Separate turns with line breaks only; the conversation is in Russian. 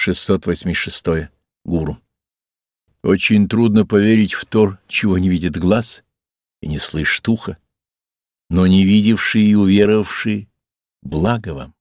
686. Гуру. Очень трудно поверить в то, чего не видит глаз и не слышит ухо, но не видевшие и уверовавшие, благо вам.